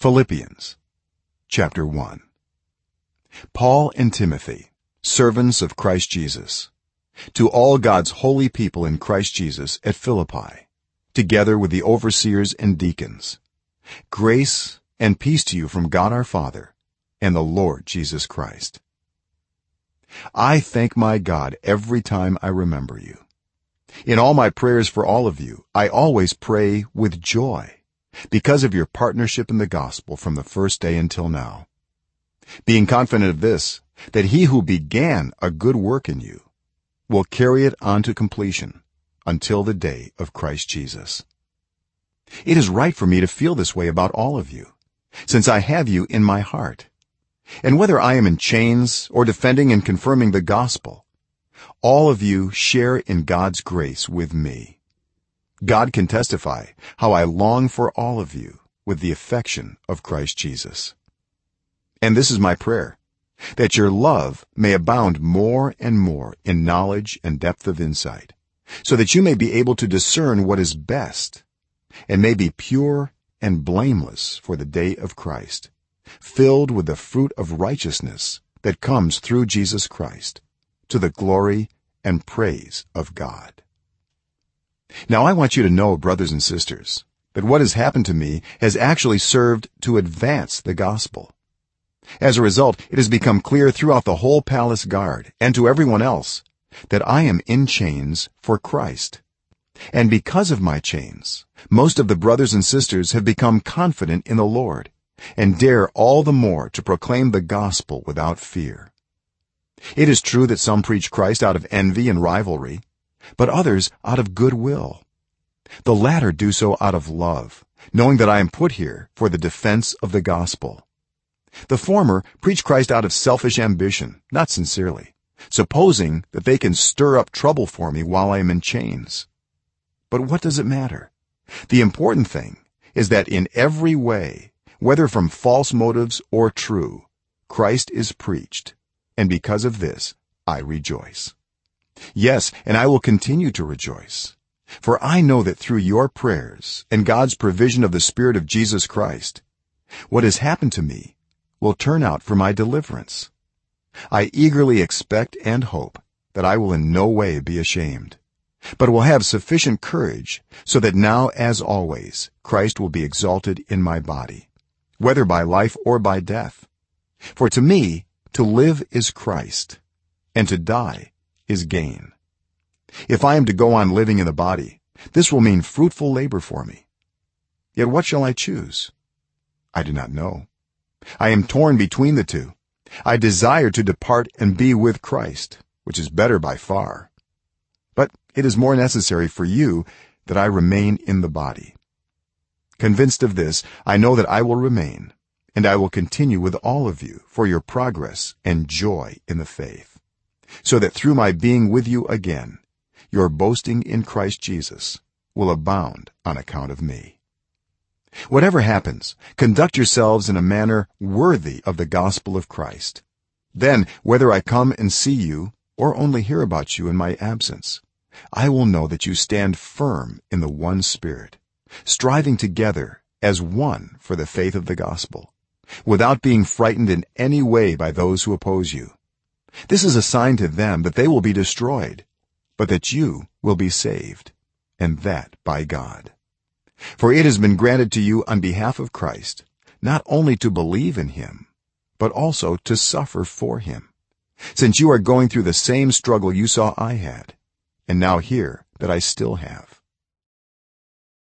philippians chapter 1 paul and timothy servants of christ jesus to all god's holy people in christ jesus at philippi together with the overseers and deacons grace and peace to you from god our father and the lord jesus christ. I thank my god every time i remember you. In all my prayers for all of you i always pray with joy because of your partnership in the gospel from the first day until now. Being confident of this that he who began a good work in you will carry it on to completion until the day of Christ Jesus. It is right for me to feel this way about all of you since i have you in my heart. And whether i am in chains or defending and confirming the gospel all of you share in god's grace with me god can testify how i long for all of you with the affection of Christ Jesus. And this is my prayer that your love may abound more and more in knowledge and depth of insight so that you may be able to discern what is best and may be pure and blameless for the day of Christ filled with the fruit of righteousness that comes through Jesus Christ to the glory and praise of God now i want you to know brothers and sisters that what has happened to me has actually served to advance the gospel. As a result it has become clear throughout the whole palace guard and to everyone else that i am in chains for Christ. And because of my chains most of the brothers and sisters have become confident in the Lord and dare all the more to proclaim the gospel without fear. It is true that some preach Christ out of envy and rivalry but others out of goodwill. The latter do so out of love knowing that i am put here for the defense of the gospel. The former preach christ out of selfish ambition not sincerely supposing that they can stir up trouble for me while i am in chains. But what does it matter? The important thing is that in every way whether from false motives or true christ is preached and because of this i rejoice yes and i will continue to rejoice. For i know that through your prayers and god's provision of the spirit of jesus christ what has happened to me will turn out for my deliverance. I eagerly expect and hope that i will in no way be ashamed but will have sufficient courage so that now as always christ will be exalted in my body whether by life or by death. For to me to live is christ and to die is gain. If i am to go on living in the body this will mean fruitful labor for me. Yet what shall i choose? I do not know. I am torn between the two. I desire to depart and be with Christ which is better by far. But it is more necessary for you that i remain in the body. Convinced of this i know that i will remain and i will continue with all of you for your progress and joy in the faith so that through my being with you again your boasting in Christ Jesus will abound on account of me. Whatever happens conduct yourselves in a manner worthy of the gospel of Christ. Then whether i come and see you or only hear about you in my absence i will know that you stand firm in the one spirit striving together as one for the faith of the gospel without being frightened in any way by those who oppose you this is a sign to them that they will be destroyed but that you will be saved and that by God. For it has been granted to you on behalf of Christ not only to believe in him but also to suffer for him. Since you are going through the same struggle you saw I had and now hear that I still have